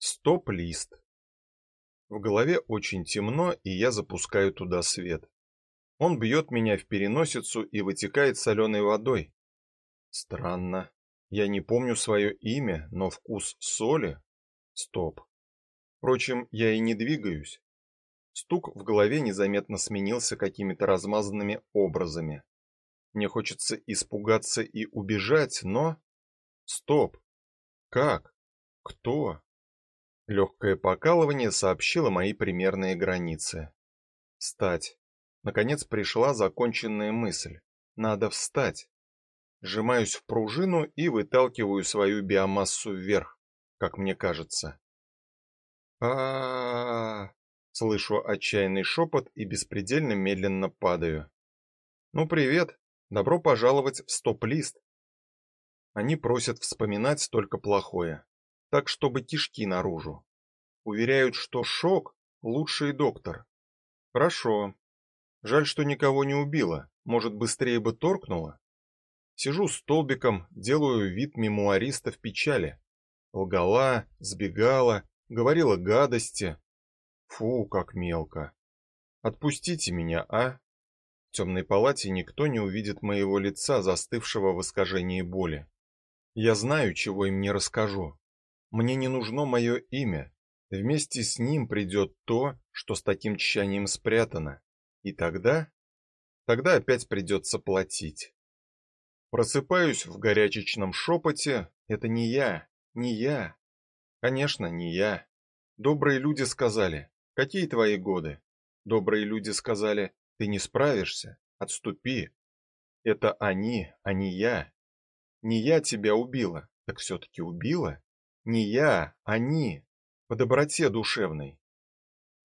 Стоп-лист. В голове очень темно, и я запускаю туда свет. Он бьет меня в переносицу и вытекает соленой водой. Странно. Я не помню свое имя, но вкус соли. Стоп. Впрочем, я и не двигаюсь. Стук в голове незаметно сменился какими-то размазанными образами. Мне хочется испугаться и убежать, но Стоп. Как? Кто? Легкое покалывание сообщило мои примерные границы. Встать. Наконец пришла законченная мысль. Надо встать. Сжимаюсь в пружину и выталкиваю свою биомассу вверх, как мне кажется. а, -а, Слышу отчаянный шепот и беспредельно медленно падаю. Ну привет. Добро пожаловать в стоп-лист. Они просят вспоминать только плохое так чтобы кишки наружу. Уверяют, что шок лучший доктор. Хорошо. Жаль, что никого не убило. Может, быстрее бы торкнуло. Сижу столбиком, делаю вид мемуариста в печали. Лгала, сбегала, говорила гадости. Фу, как мелко. Отпустите меня, а? В темной палате никто не увидит моего лица, застывшего в искажении боли. Я знаю, чего им не расскажу. Мне не нужно мое имя. Вместе с ним придет то, что с таким тщанием спрятано. И тогда тогда опять придется платить. Просыпаюсь в горячечном шепоте. Это не я, не я. Конечно, не я. Добрые люди сказали: "Какие твои годы?" Добрые люди сказали: "Ты не справишься, отступи". Это они, а не я. Не я тебя убила, так все таки убила. Не я, они, по доброте душевной.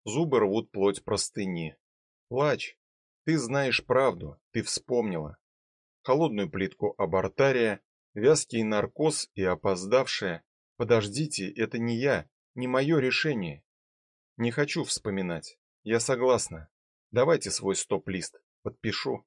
Зубы рвут плоть простыни. Плачь. Ты знаешь правду, ты вспомнила. Холодную плитку абортария, вязкий наркоз и опоздавшая. Подождите, это не я, не мое решение. Не хочу вспоминать. Я согласна. Давайте свой стоп-лист, подпишу.